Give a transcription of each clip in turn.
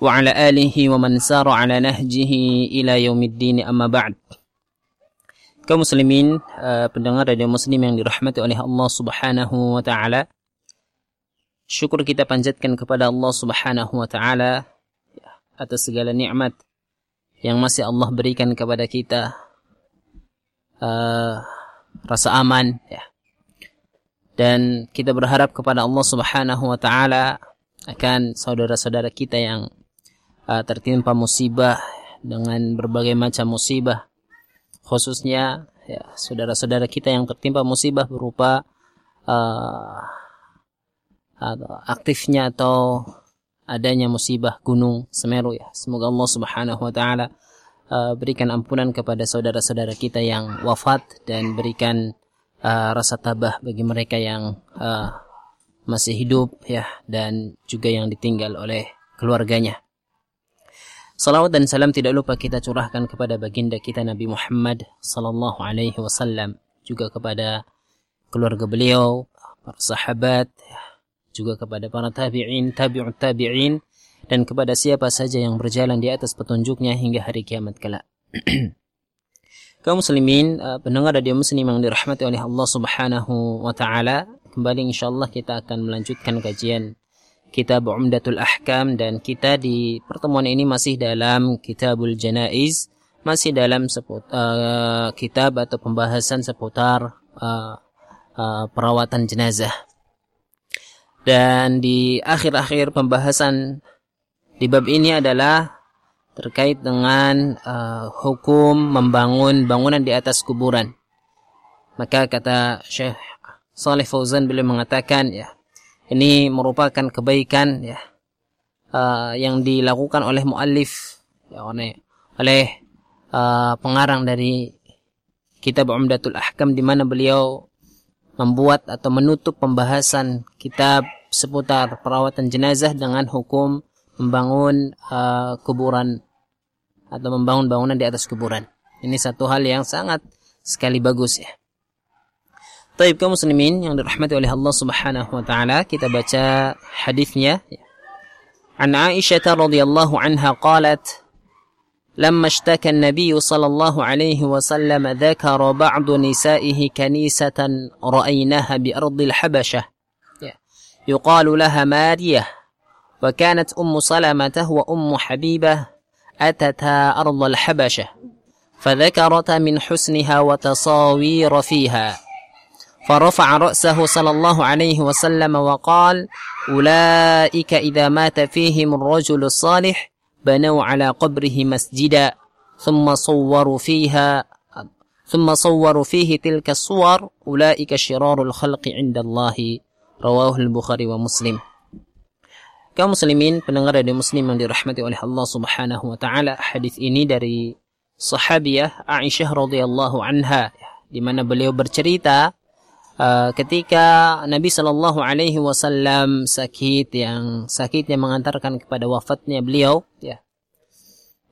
وعلى آله ومن سار على نهجه إلى يوم الدين أما بعد kaum muslimin uh, pendengar radio muslim yang dirahmati oleh Allah Subhanahu wa taala syukur kita panjatkan kepada Allah Subhanahu wa taala ya, atas segala nikmat yang masih Allah berikan kepada kita uh, rasa aman ya dan kita berharap kepada Allah Subhanahu wa taala akan saudara-saudara kita yang uh, tertimpa musibah dengan berbagai macam musibah khususnya ya saudara-saudara kita yang tertimpa musibah berupa uh, aktifnya atau adanya musibah gunung Semeru ya semoga Allah Subhanahu wa taala uh, berikan ampunan kepada saudara-saudara kita yang wafat dan berikan uh, rasa tabah bagi mereka yang uh, masih hidup ya dan juga yang ditinggal oleh keluarganya. Salawat dan salam tidak lupa kita curahkan kepada baginda kita Nabi Muhammad sallallahu alaihi wasallam, juga kepada keluarga beliau, para sahabat, juga kepada para tabi'in, tabi'ut tabi'in dan kepada siapa saja yang berjalan di atas petunjuknya hingga hari kiamat kelak. Kaum muslimin, uh, pendengar radio muslim yang dirahmati oleh Allah Subhanahu wa taala, kembali insyaallah kita akan melanjutkan kajian kitab Umdatul Ahkam dan kita di pertemuan ini masih dalam Kitabul Janaiz masih dalam seput, uh, kitab atau pembahasan seputar uh, uh, perawatan jenazah. Dan di akhir-akhir pembahasan di bab ini adalah terkait dengan uh, hukum membangun bangunan di atas kuburan. Maka kata Syekh Saleh Fauzan beliau mengatakan ya ini merupakan kebaikan ya uh, yang dilakukan oleh muallif ya oleh uh, pengarang dari kitab Umdatul Ahkam di mana beliau membuat atau menutup pembahasan kitab seputar perawatan jenazah dengan hukum membangun uh, kuburan atau membangun bangunan di atas kuburan. Ini satu hal yang sangat sekali bagus ya. Taib kaum muslimin yang dirahmati oleh Allah Subhanahu wa taala, kita baca hadisnya. An Aisyah radhiyallahu anha qalat لما اشتكى النبي صلى الله عليه وسلم ذكر بعض نسائه كنيسة رأيناها بأرض الحبشة. يقال لها مارية وكانت أم سلمة وأم حبيبة أتتا أرض الحبشة فذكرت من حسنها وتصاوير فيها. فرفع رأسه صلى الله عليه وسلم وقال أولئك إذا مات فيهم الرجل الصالح بنوا على قبره مسجدا. ثم صوروا فيها ثم صوروا فيه تلك الصور أولئك شرار الخلق عند الله. رواه البخاري ومسلم. kaum muslimin pendengar radio muslim yang dirahmati oleh Allah Subhanahu wa taala. Hadis ini dari sahabiah Aisyah radhiyallahu anha di mana beliau bercerita uh, ketika Nabi Shallallahu Alaihi Wasallam sakit yang sakitnya mengantarkan kepada wafatnya beliau, ya,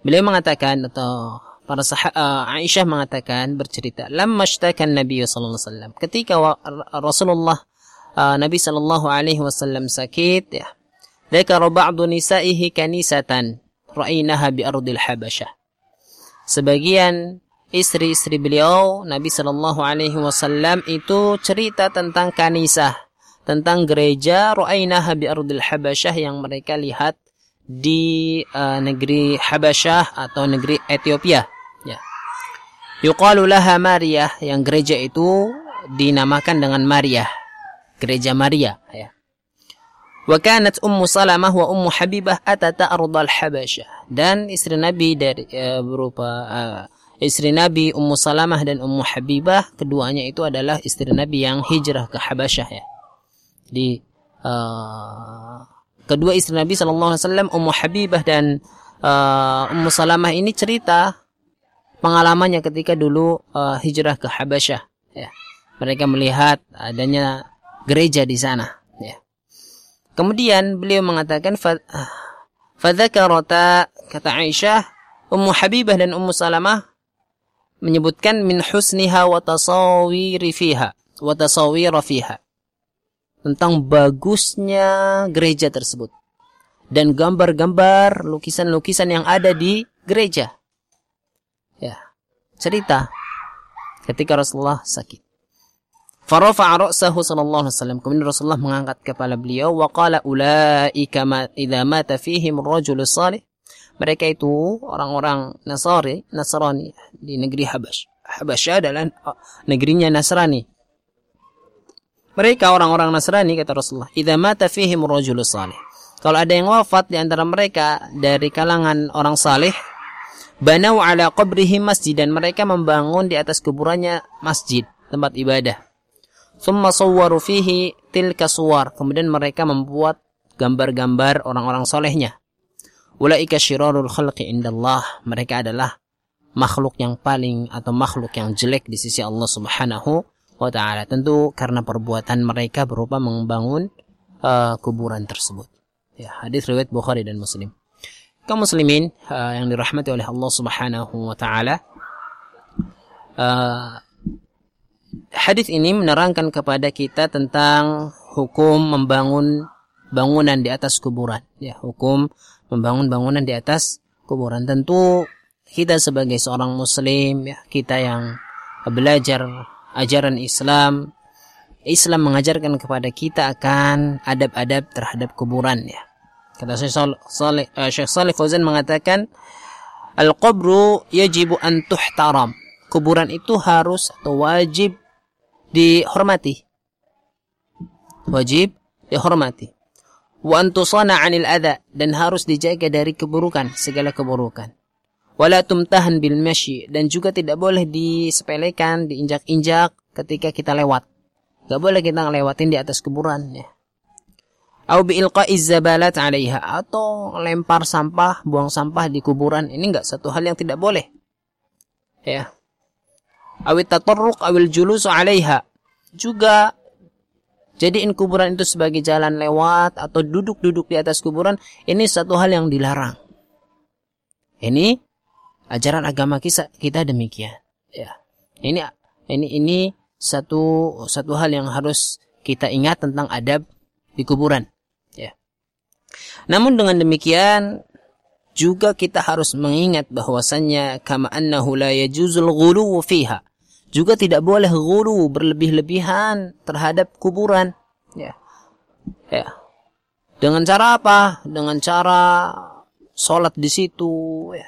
beliau mengatakan atau para sah uh, Aisyah mengatakan bercerita, lama shtakan Nabi Sallallahu Alaihi Wasallam ketika Rasulullah uh, Nabi Shallallahu Alaihi Wasallam sakit, ya, ذكر بعض نسائه كنيسة رأيناها بأرض الحبشة. Sebagian istri-istri beliau Nabi Shallallahu Alaihi Wasallam itu cerita tentang kanisah tentang gereja Ru'ainah Habi Ardil Habasyah yang mereka lihat di uh, negeri Habasyah atau negeri Ethiopia ya. Yuqalu Maria yang gereja itu dinamakan dengan Maria gereja Maria ya. Wa ummu Salamah wa ummu Habibah atata ardal Habasyah. Dan istri Nabi dari uh, berupa uh, istri Nabi Ummu Salamah dan Ummu Habibah keduanya itu adalah istri Nabi yang hijrah ke Habasyah ya di uh, kedua istri Nabi Shallallahu Alaihi Wasallam Ummu Habibah dan uh, Ummu Salamah ini cerita pengalamannya ketika dulu uh, hijrah ke Habasyah. Ya. Mereka melihat adanya gereja di sana. Ya. Kemudian beliau mengatakan fadzakarata kata Aisyah Ummu Habibah dan Ummu Salamah menyebutkan min husniha wa tasawiri fiha wa tasawira fiha tentang bagusnya gereja tersebut dan gambar-gambar lukisan-lukisan yang ada di gereja. Ya, cerita ketika Rasulullah sakit. Farafa'a ra'sahu sallallahu alaihi wasallam. Kemudian Rasulullah mengangkat kepala beliau wa qala ulaika ma idza mata fihim ar-rajul salih. Mereka itu orang-orang Nasari, Nasrani di negeri Habash. Habasyah adalah negerinya Nasrani. Mereka orang-orang Nasrani kata Rasulullah, "Idza mata fihim ar-rajul salih." Kalau ada yang wafat di antara mereka dari kalangan orang saleh, banau ala qabrihi masjid dan mereka membangun di atas kuburannya masjid, tempat ibadah. Thumma sawwaru fihi tilka suwar. Kemudian mereka membuat gambar-gambar orang-orang solehnya. Ulaika syirarul khalqi indallah. Mereka adalah makhluk yang paling atau makhluk yang jelek di sisi Allah Subhanahu wa taala. Tentu karena perbuatan mereka berupa membangun uh, kuburan tersebut. Ya, hadis riwayat Bukhari dan Muslim. Kaum muslimin uh, yang dirahmati oleh Allah Subhanahu wa taala. Uh, hadis ini menerangkan kepada kita tentang hukum membangun bangunan di atas kuburan ya hukum membangun bangunan di atas kuburan tentu kita sebagai seorang muslim ya kita yang belajar ajaran Islam Islam mengajarkan kepada kita akan adab-adab terhadap kuburan ya kata Syekh Syekh Saleh Fauzan mengatakan al-qabru yajibu an tuhtaram kuburan itu harus atau wajib dihormati. Wajib dihormati. Wa 'anil adha dan harus dijaga dari keburukan, segala keburukan. Wala tumtahan bil masyi dan juga tidak boleh disepelekan, diinjak-injak ketika kita lewat. Gak boleh kita ngelewatin di atas kuburan ya. Au bi zabalat 'alaiha atau lempar sampah, buang sampah di kuburan. Ini enggak satu hal yang tidak boleh. Ya awit tatarruq awil julus 'alaiha. Juga jadiin kuburan itu sebagai jalan lewat atau duduk-duduk di atas kuburan ini satu hal yang dilarang. Ini ajaran agama kita, demikian. Ya. Ini ini ini satu satu hal yang harus kita ingat tentang adab di kuburan. Ya. Namun dengan demikian juga kita harus mengingat bahwasannya kama annahu la yajuzul ghuluw fiha. Juga tidak boleh ghulu berlebih-lebihan terhadap kuburan. Ya. Ya. Dengan cara apa? Dengan cara sholat di situ, ya.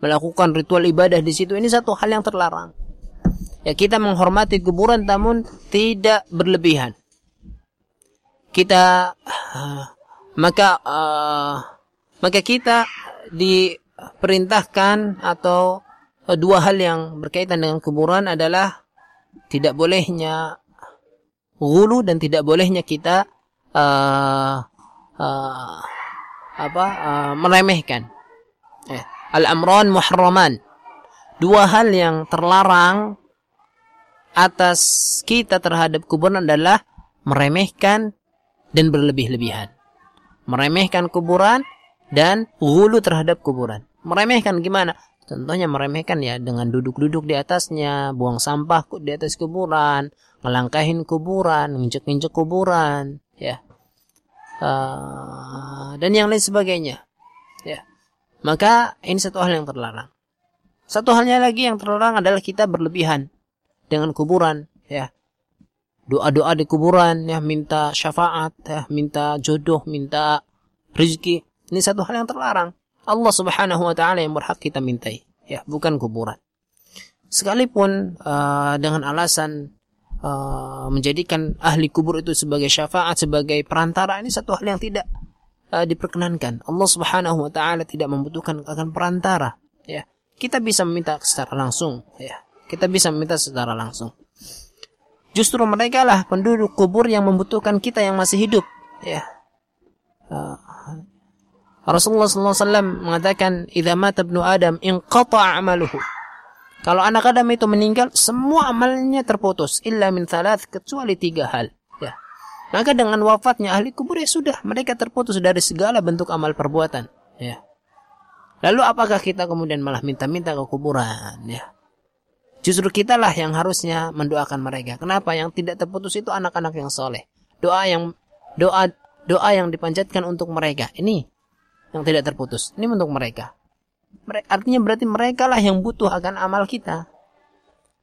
melakukan ritual ibadah di situ. Ini satu hal yang terlarang. Ya kita menghormati kuburan namun tidak berlebihan. Kita uh, maka uh, maka kita diperintahkan atau dua hal yang berkaitan dengan kuburan adalah tidak bolehnya gulu dan tidak bolehnya kita uh, uh, apa uh, meremehkan. Eh, Al-amran muharraman. Dua hal yang terlarang atas kita terhadap kuburan adalah meremehkan dan berlebih-lebihan. Meremehkan kuburan dan hulu terhadap kuburan. Meremehkan gimana? Contohnya meremehkan ya dengan duduk-duduk di atasnya, buang sampah di atas kuburan, melangkahin kuburan, injek-injek kuburan, ya. Uh, dan yang lain sebagainya. Ya. Maka ini satu hal yang terlarang. Satu halnya lagi yang terlarang adalah kita berlebihan dengan kuburan, ya. Doa-doa di kuburan, ya, minta syafaat, ya, minta jodoh, minta rezeki. Ini satu hal yang terlarang. Allah Subhanahu wa taala yang berhak kita mintai, ya, bukan kuburan. Sekalipun uh, dengan alasan uh, menjadikan ahli kubur itu sebagai syafaat, sebagai perantara, ini satu hal yang tidak uh, diperkenankan. Allah Subhanahu wa taala tidak membutuhkan akan perantara, ya. Kita bisa meminta secara langsung, ya. Kita bisa meminta secara langsung. Justru mereka lah penduduk kubur yang membutuhkan kita yang masih hidup, ya. Uh, Rasulullah SAW mengatakan, "Idza mata ibnu Adam inqata amaluhu." Kalau anak Adam itu meninggal, semua amalnya terputus illa min thalath kecuali tiga hal. Ya. Maka dengan wafatnya ahli kubur ya sudah, mereka terputus dari segala bentuk amal perbuatan. Ya. Lalu apakah kita kemudian malah minta-minta ke kuburan? Ya. Justru kitalah yang harusnya mendoakan mereka. Kenapa? Yang tidak terputus itu anak-anak yang soleh. Doa yang doa doa yang dipanjatkan untuk mereka. Ini yang tidak terputus. Ini untuk mereka. Artinya berarti mereka lah yang butuh akan amal kita.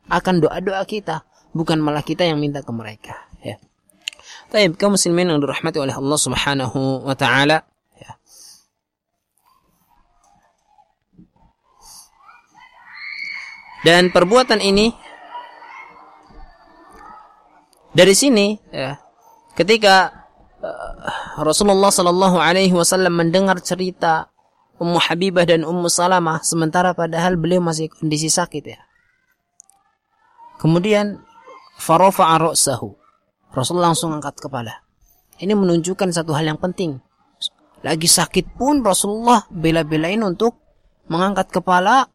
Akan doa-doa kita. Bukan malah kita yang minta ke mereka. Ya. Taib, kaum muslimin yang dirahmati oleh Allah subhanahu wa ta'ala. Dan perbuatan ini dari sini ya, ketika Rasulullah Shallallahu Alaihi Wasallam mendengar cerita Ummu Habibah dan Ummu Salamah sementara padahal beliau masih kondisi sakit ya. Kemudian farofa ra'sahu. Rasulullah langsung angkat kepala. Ini menunjukkan satu hal yang penting. Lagi sakit pun Rasulullah bela-belain untuk mengangkat kepala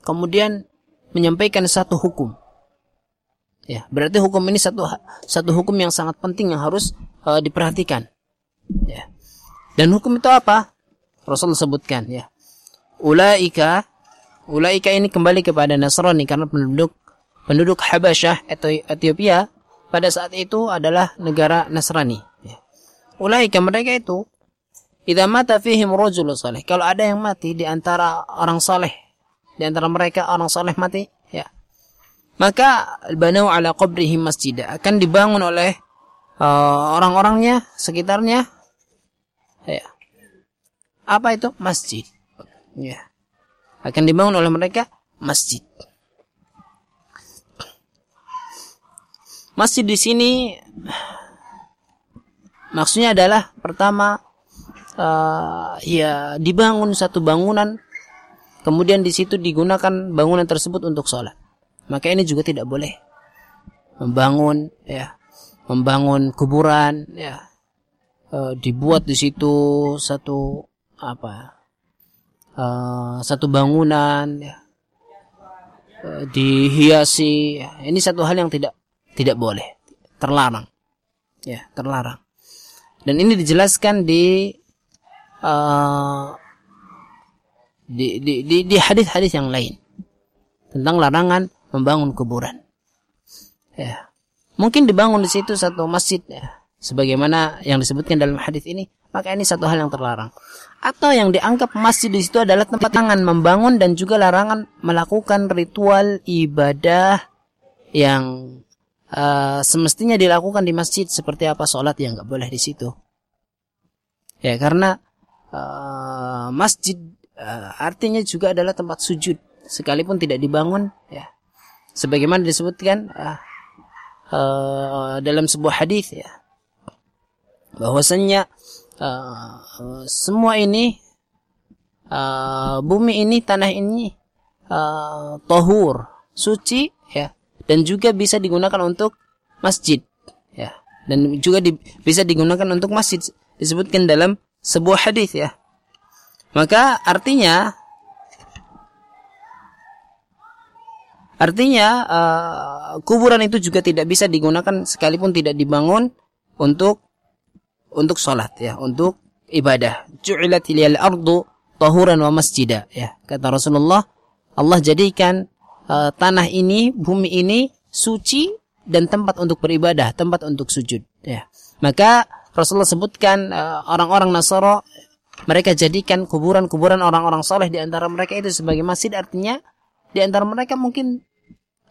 kemudian menyampaikan satu hukum. Ya, berarti hukum ini satu satu hukum yang sangat penting yang harus uh, diperhatikan. Ya. Dan hukum itu apa? Rasul sebutkan ya. Ulaika ulaika ini kembali kepada Nasrani karena penduduk penduduk Habasyah atau Ethiopia pada saat itu adalah negara Nasrani. Ya. Ulaika mereka itu idza mata fihim saleh. Kalau ada yang mati di antara orang saleh di antara mereka orang soleh mati, ya. Maka banau ala qabrihi masjid akan dibangun oleh uh, orang-orangnya sekitarnya ya. Apa itu? Masjid. Ya. Akan dibangun oleh mereka masjid. Masjid di sini maksudnya adalah pertama uh, ya dibangun satu bangunan kemudian di situ digunakan bangunan tersebut untuk sholat. Maka ini juga tidak boleh membangun ya membangun kuburan ya e, dibuat di situ satu apa e, satu bangunan ya e, dihiasi ya. ini satu hal yang tidak tidak boleh terlarang ya terlarang dan ini dijelaskan di uh, di di di, di hadis-hadis yang lain tentang larangan membangun kuburan. Ya. Mungkin dibangun di situ satu masjid ya, sebagaimana yang disebutkan dalam hadis ini, maka ini satu hal yang terlarang. Atau yang dianggap masjid di situ adalah tempat tangan membangun dan juga larangan melakukan ritual ibadah yang uh, semestinya dilakukan di masjid seperti apa sholat yang nggak boleh di situ. Ya karena uh, masjid uh, artinya juga adalah tempat sujud sekalipun tidak dibangun ya sebagaimana disebutkan uh, uh, dalam sebuah hadis ya. Bahwasanya uh, semua ini uh, bumi ini tanah ini uh, tohur suci ya. Dan juga bisa digunakan untuk masjid ya. Dan juga di, bisa digunakan untuk masjid disebutkan dalam sebuah hadis ya. Maka artinya artinya uh, kuburan itu juga tidak bisa digunakan sekalipun tidak dibangun untuk untuk sholat ya, untuk ibadah. Ju'ilat liyal ardu tahuran wa masjida ya. Kata Rasulullah, Allah jadikan uh, tanah ini, bumi ini suci dan tempat untuk beribadah, tempat untuk sujud ya. Maka Rasulullah sebutkan uh, orang-orang Nasara mereka jadikan kuburan-kuburan orang-orang soleh di antara mereka itu sebagai masjid artinya di antara mereka mungkin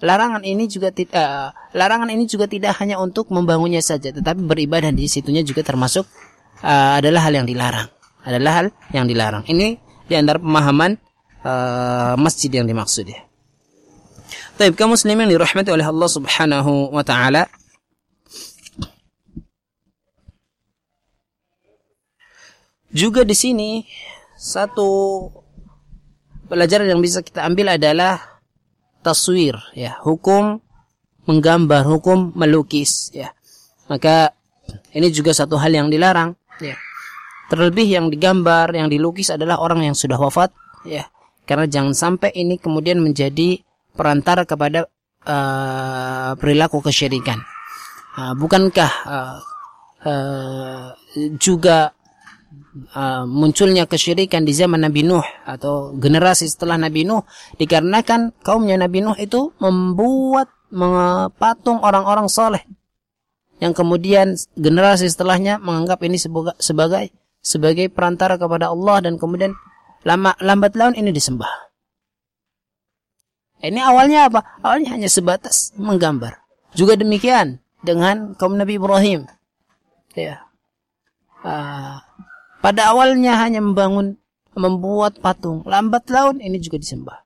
larangan ini juga tidak uh, larangan ini juga tidak hanya untuk membangunnya saja tetapi beribadah di situnya juga termasuk uh, adalah hal yang dilarang. Adalah hal yang dilarang. Ini di antara pemahaman uh, masjid yang dimaksud ya. Taib kaum muslimin dirahmati oleh Allah Subhanahu wa taala. Juga di sini satu pelajaran yang bisa kita ambil adalah taswir ya, hukum menggambar, hukum melukis ya. Maka ini juga satu hal yang dilarang ya. Terlebih yang digambar, yang dilukis adalah orang yang sudah wafat, ya. Karena jangan sampai ini kemudian menjadi perantara kepada uh, perilaku kesyirikan. Uh, bukankah uh, uh, juga uh, munculnya kesyirikan di zaman Nabi Nuh atau generasi setelah Nabi Nuh dikarenakan kaumnya Nabi Nuh itu membuat patung orang-orang soleh yang kemudian generasi setelahnya menganggap ini sebagai sebagai sebagai perantara kepada Allah dan kemudian lama lambat laun ini disembah. Ini awalnya apa? Awalnya hanya sebatas menggambar. Juga demikian dengan kaum Nabi Ibrahim. Ya. Uh, pada awalnya hanya membangun, membuat patung. Lambat laun ini juga disembah.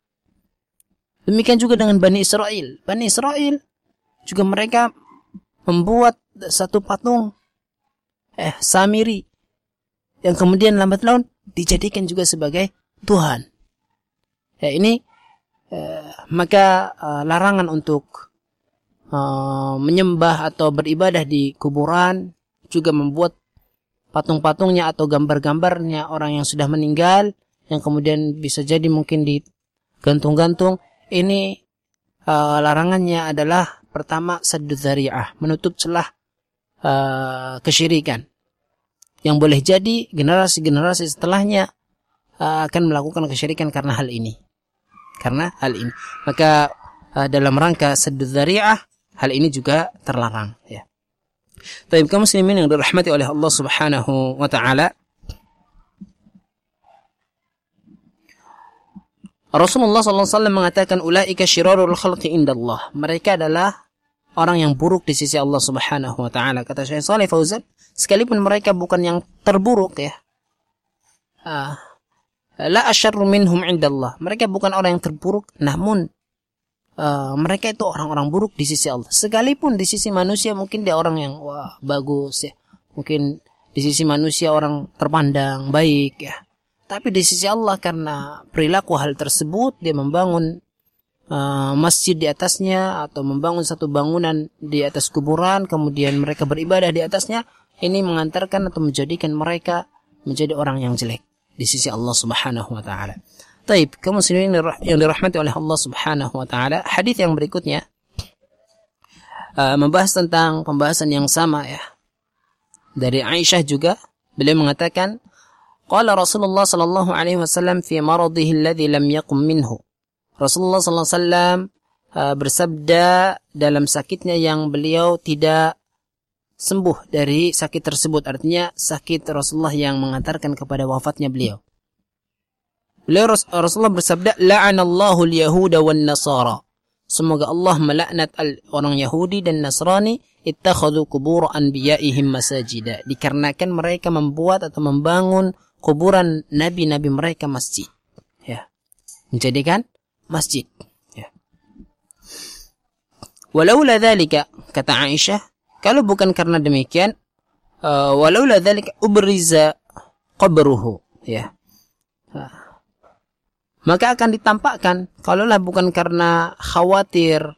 Demikian juga dengan Bani Israel. Bani Israel juga mereka membuat satu patung eh Samiri yang kemudian lambat laun dijadikan juga sebagai Tuhan. Ya ini eh, maka eh, larangan untuk eh, menyembah atau beribadah di kuburan juga membuat patung-patungnya atau gambar-gambarnya orang yang sudah meninggal yang kemudian bisa jadi mungkin digantung-gantung ini uh, larangannya adalah pertama saddu menutup celah uh, kesyirikan. Yang boleh jadi generasi-generasi setelahnya uh, akan melakukan kesyirikan karena hal ini. Karena hal ini. Maka uh, dalam rangka saddu hal ini juga terlarang ya. Baik kaum muslimin yang dirahmati oleh Allah Subhanahu wa taala. Rasulullah SAW mengatakan ulaika syirarul khalqi indallah. Mereka adalah orang yang buruk di sisi Allah Subhanahu wa taala. Kata Syekh Saleh Fauzan, sekalipun mereka bukan yang terburuk ya. Ah, la asyarru minhum indallah. Mereka bukan orang yang terburuk, namun uh, mereka itu orang-orang buruk di sisi Allah. Sekalipun di sisi manusia mungkin dia orang yang wah bagus ya. Mungkin di sisi manusia orang terpandang baik ya. Tapi di sisi Allah karena perilaku hal tersebut dia membangun uh, masjid di atasnya atau membangun satu bangunan di atas kuburan kemudian mereka beribadah di atasnya ini mengantarkan atau menjadikan mereka menjadi orang yang jelek di sisi Allah Subhanahu wa taala. Taib, kaum muslimin yang dirahmati oleh Allah Subhanahu wa taala, hadis yang berikutnya uh, membahas tentang pembahasan yang sama ya. Dari Aisyah juga beliau mengatakan Qala Rasulullah sallallahu alaihi wasallam fi maradihi alladhi lam yaqum minhu. Rasulullah sallallahu alaihi wasallam uh, bersabda dalam sakitnya yang beliau tidak sembuh dari sakit tersebut. Artinya sakit Rasulullah yang mengantarkan kepada wafatnya beliau. Beliau Rasulullah bersabda, "La'anallahu al-yahuda wan nasara." Semoga Allah melaknat orang Yahudi dan Nasrani ittakhadhu qubur anbiya'ihim masajida dikarenakan mereka membuat atau membangun kuburan nabi-nabi mereka masjid. Ya. Menjadikan masjid. Ya. Walaula dzalika kata Aisyah, kalau bukan karena demikian, uh, walaula dzalika ubriza qabruhu, ya. Uh, maka akan ditampakkan kalaulah bukan karena khawatir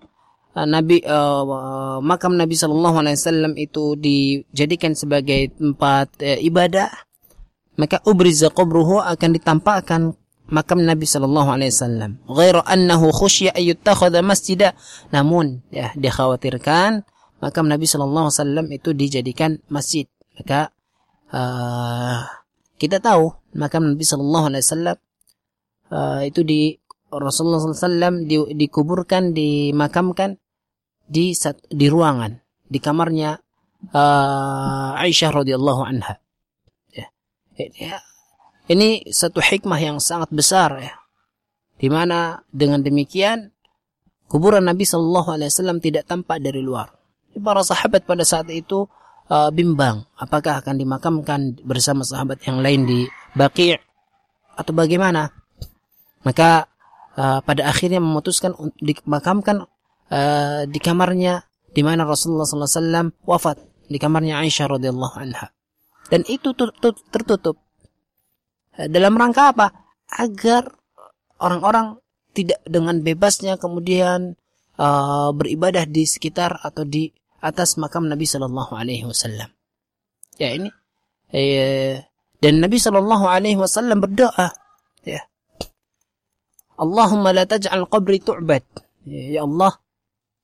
uh, Nabi uh, makam Nabi Shallallahu Alaihi Wasallam itu dijadikan sebagai tempat uh, ibadah maka ubriza qabruhu akan ditampakkan makam Nabi sallallahu alaihi wasallam. Ghairu annahu khusyya ay yuttakhadha masjida. Namun ya dikhawatirkan makam Nabi sallallahu alaihi wasallam itu dijadikan masjid. Maka uh, kita tahu makam Nabi sallallahu alaihi wasallam uh, itu di Rasulullah SAW di, dikuburkan, dimakamkan di di ruangan, di kamarnya uh, Aisyah radhiyallahu anha. Ya, ini satu hikmah yang sangat besar ya. Di mana dengan demikian kuburan Nabi Shallallahu Alaihi Wasallam tidak tampak dari luar. Para sahabat pada saat itu uh, bimbang apakah akan dimakamkan bersama sahabat yang lain di Baqi' atau bagaimana. Maka uh, pada akhirnya memutuskan dimakamkan uh, di kamarnya di mana Rasulullah SAW wafat di kamarnya Aisyah radhiyallahu anha. Dan itu tertutup. Eh, dalam rangka apa? Agar orang-orang tidak dengan bebasnya kemudian uh, beribadah di sekitar atau di atas makam Nabi Shallallahu Alaihi Wasallam. Ya ini eh, Dan Nabi Shallallahu Alaihi Wasallam berdoa, ya, Allahumma la taj'al qabri tu'bad. Ya, Allah,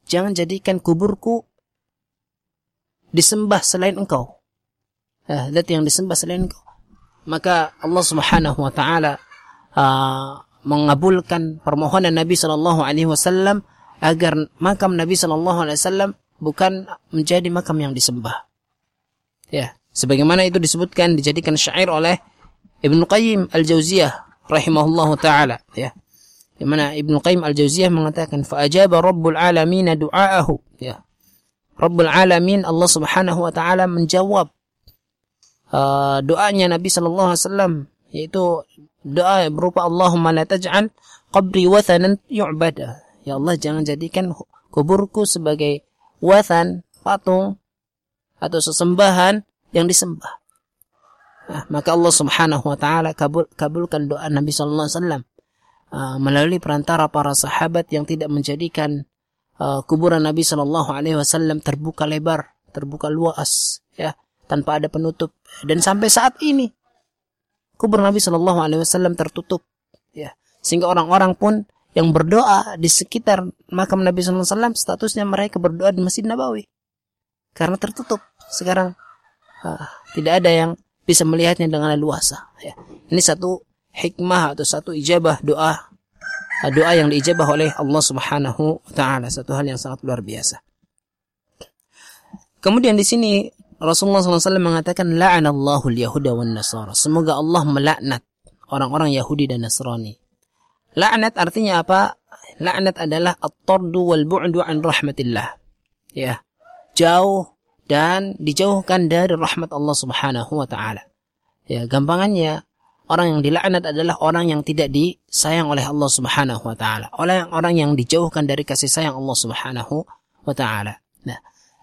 jangan jadikan kuburku disembah selain engkau. Ya, dat yang disembah selain engkau. Maka Allah Subhanahu wa taala uh, mengabulkan permohonan Nabi Shallallahu alaihi wasallam agar makam Nabi Shallallahu alaihi wasallam bukan menjadi makam yang disembah. Ya, sebagaimana itu disebutkan dijadikan syair oleh Ibnu Qayyim Al-Jauziyah rahimahullahu taala, ya. Di mana Ibnu Qayyim Al-Jauziyah mengatakan fa ajaba Rabbul Alamin du'aahu, ya. Rabbul Alamin Allah Subhanahu wa taala menjawab uh, doanya Nabi sallallahu alaihi wasallam yaitu doa berupa Allahumma la taj'al qabri wathanan yu'bada. Ya Allah jangan jadikan kuburku sebagai wathan, patung atau sesembahan yang disembah. Nah, maka Allah Subhanahu wa taala kabul, kabulkan doa Nabi sallallahu alaihi wasallam uh, melalui perantara para sahabat yang tidak menjadikan uh, kuburan Nabi sallallahu alaihi wasallam terbuka lebar, terbuka luas ya, tanpa ada penutup dan sampai saat ini kubur Nabi sallallahu alaihi wasallam tertutup ya. Sehingga orang-orang pun yang berdoa di sekitar makam Nabi sallallahu alaihi wasallam statusnya mereka berdoa di Masjid Nabawi. Karena tertutup. Sekarang uh, tidak ada yang bisa melihatnya dengan leluasa ya. Ini satu hikmah atau satu ijabah doa uh, doa yang diijabah oleh Allah Subhanahu wa taala, satu hal yang sangat luar biasa. Kemudian di sini Rasulullah SAW mengatakan la'anallahu al-yahuda wan nasara. Semoga Allah melaknat orang-orang Yahudi dan Nasrani. Laknat artinya apa? Laknat adalah at-tardu wal bu'du an rahmatillah. Ya. Jauh dan dijauhkan dari rahmat Allah Subhanahu wa taala. Ya, gampangannya orang yang dilaknat adalah orang yang tidak disayang oleh Allah Subhanahu wa taala. Oleh orang yang dijauhkan dari kasih sayang Allah Subhanahu wa taala. Nah,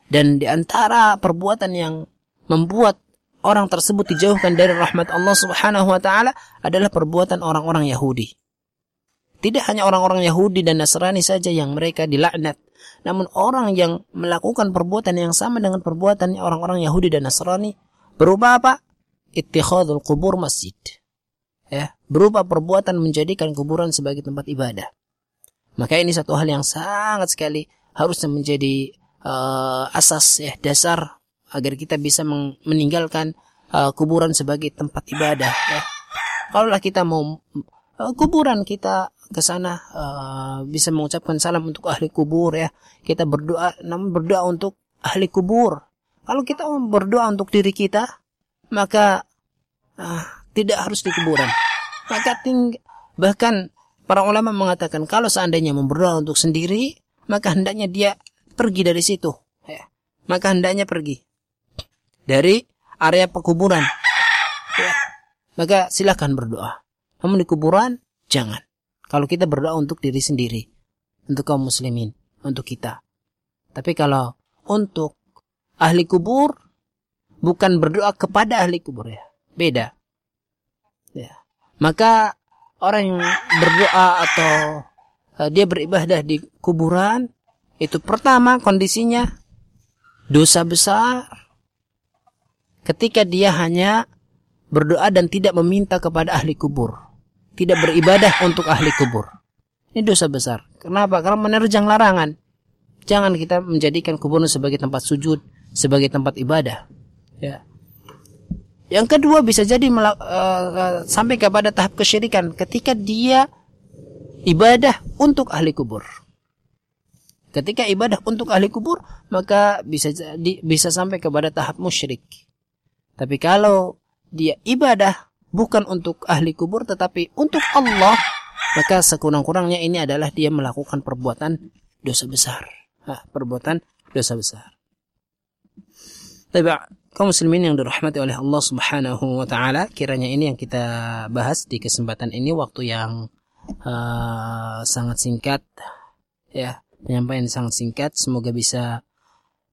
dan di antara perbuatan yang membuat orang tersebut dijauhkan dari rahmat Allah Subhanahu wa taala adalah perbuatan orang-orang Yahudi. Tidak hanya orang-orang Yahudi dan Nasrani saja yang mereka dilaknat, namun orang yang melakukan perbuatan yang sama dengan perbuatan orang-orang Yahudi dan Nasrani berupa apa? Ittikhadul kubur masjid. Ya, berupa perbuatan menjadikan kuburan sebagai tempat ibadah. Maka ini satu hal yang sangat sekali harusnya menjadi uh, asas ya dasar agar kita bisa meninggalkan uh, kuburan sebagai tempat ibadah ya. Kalaulah kita mau uh, kuburan kita ke sana uh, bisa mengucapkan salam untuk ahli kubur ya. Kita berdoa namun berdoa untuk ahli kubur. Kalau kita berdoa untuk diri kita, maka uh, tidak harus di kuburan. Maka ting bahkan para ulama mengatakan kalau seandainya berdoa untuk sendiri, maka hendaknya dia pergi dari situ. Ya. Maka hendaknya pergi dari area pekuburan. Ya. Maka silakan berdoa. Namun di kuburan jangan. Kalau kita berdoa untuk diri sendiri, untuk kaum muslimin, untuk kita. Tapi kalau untuk ahli kubur, bukan berdoa kepada ahli kubur ya. Beda. Ya. Maka orang yang berdoa atau uh, dia beribadah di kuburan, itu pertama kondisinya dosa besar ketika dia hanya berdoa dan tidak meminta kepada ahli kubur tidak beribadah untuk ahli kubur. Ini dosa besar. Kenapa? Karena menerjang larangan. Jangan kita menjadikan kubur sebagai tempat sujud, sebagai tempat ibadah. Ya. Yang kedua bisa jadi uh, sampai kepada tahap kesyirikan ketika dia ibadah untuk ahli kubur. Ketika ibadah untuk ahli kubur, maka bisa jadi bisa sampai kepada tahap musyrik. Tapi kalau dia ibadah bukan untuk ahli kubur tetapi untuk Allah, maka sekurang-kurangnya ini adalah dia melakukan perbuatan dosa besar. Hah, perbuatan dosa besar. Tapi kaum muslimin yang dirahmati oleh Allah Subhanahu wa taala, kiranya ini yang kita bahas di kesempatan ini waktu yang uh, sangat singkat ya, penyampaian sangat singkat, semoga bisa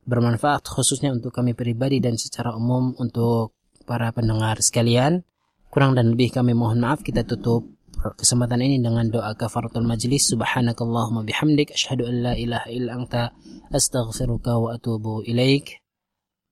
bermanfaat khususnya untuk kami pribadi dan secara umum untuk para pendengar sekalian. Kurang dan lebih kami mohon maaf kita tutup kesempatan ini dengan doa kafaratul majlis. Subhanakallahumma bihamdik asyhadu an la ilaha illa anta astaghfiruka wa atubu